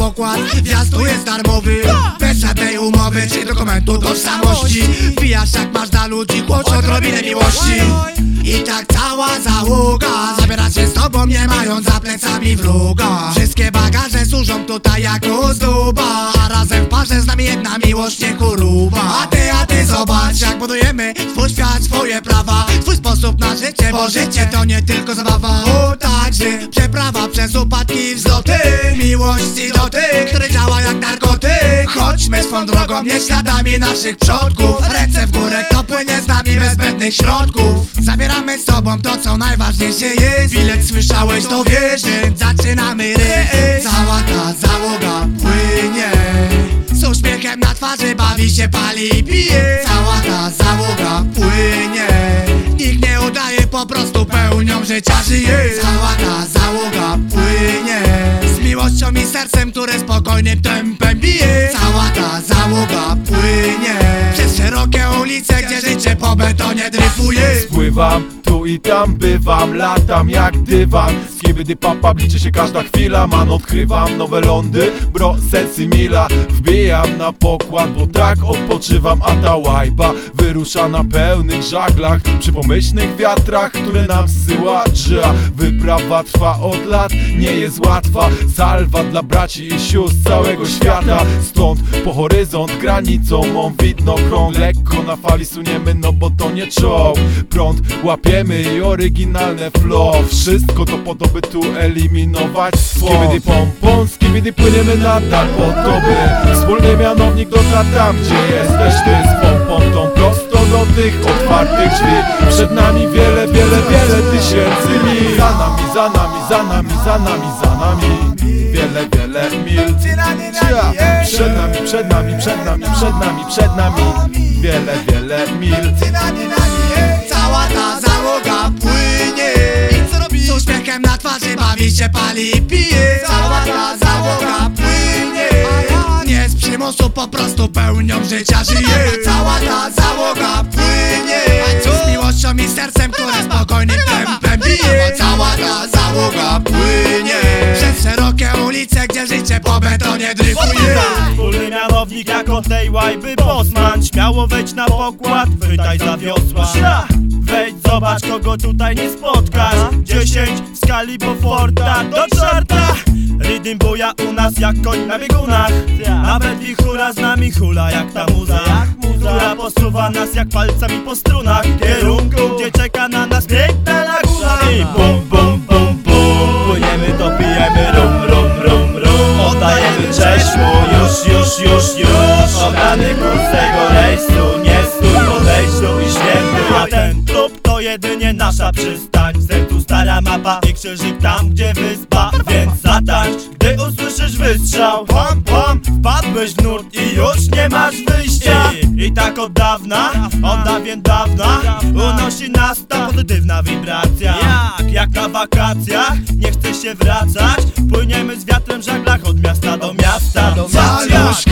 pokład, wjazd jest darmowy. Bez żadnej umowy czy dokumentu tożsamości. Wbijasz jak masz dla ludzi, chłodź odrobinę miłości. I tak cała załoga Zabiera się z tobą, nie mając za plecami wroga. Wszystkie bagaże służą tutaj jako ozdoba A razem w parze z nami jedna miłość, nie choroba A ty, a ty zobacz jak budujemy Twój świat, swoje prawa. Twój sposób na życie, bo życie to nie tylko zabawa. O także przeprawa przez wzloty Miłości do tych, który działa jak narkotyk. Chodźmy swą drogą, nie śladami naszych przodków. Ręce w górę, kto płynie z nami bez zbędnych środków? Zabieramy z sobą to, co najważniejsze jest. Bilet słyszałeś, to wiesz, zaczynamy rejs. Cała ta załoga płynie. Z uśmiechem na twarzy bawi się, pali i pije. Cała ta załoga płynie. Nikt nie udaje, po prostu pełnią życia żyje. Cała ta I sercem, które spokojnym tempem bije. Cała ta załoga Przez szerokie ulice, gdzie życie po betonie dryfuje. Spływam, tu i tam bywam, latam jak dywan. Z kiedy papa liczy się każda chwila Man odkrywam nowe lądy, bro, sensy mila Wbijam na pokład, bo tak odpoczywam A ta łajba wyrusza na pełnych żaglach Przy pomyślnych wiatrach, które nam zsyła drza Wyprawa trwa od lat, nie jest łatwa Salwa dla braci i sióstr całego świata. Stąd po horyzont granicą mą widno krąg Lekko na fali suniemy, no bo to nie czoł Prąd łapiemy i oryginalne flow. Wszystko to po to, by tu eliminować Skibidi pompon, skibidi płyniemy nadal po to, by Wspólny mianownik dotarł tam, gdzie jesteś ty. Z pompą tą prosto do tych otwartych drzwi. Przed nami wiele, wiele, wiele tysięcy mil. Za nami, za nami, za nami, za nami, za nami Wiele, wiele mil. Przed nami, przed nami, przed nami, przed nami, przed nami. Wiele, wiele mil. Cała ta załoga płynie. Z uśmiechem na twarzy bawi się, pali i pije. Cała ta załoga płynie. Nie z przymusu, po prostu pełnią życia żyje. Cała ta załoga płynie. Z miłością i sercem, które spokojnym tempem bije. Cała ta załoga życie po betonie dryfuje. Wspólny mianownik jako tej łajby Bosman. Śmiało wejdź na pokład, chwytaj za wiosła. Wejdź, zobacz kogo tutaj nie spotkasz. Dziesięć w skali Beauforta do czarta Rhythm buja u nas jak koń na biegunach. Nawet i hura z nami hula jak ta muza. Która posuwa nas jak palcami po strunach. W kierunku, gdzie czeka na nas piękna laguna. I bum nasza przystań sercu stara mapa i krzyżyk tam gdzie wyspa. Więc zatańcz, gdy usłyszysz wystrzał. Pam pam, wpadłeś w nurt i już nie masz wyjścia. I, i tak od dawna, od dawien dawna Unosi nas ta pozytywna wibracja. Jak, jak na wakacjach, nie chce się wracać. Płyniemy z wiatrem w żaglach od miasta do miasta. Do miasta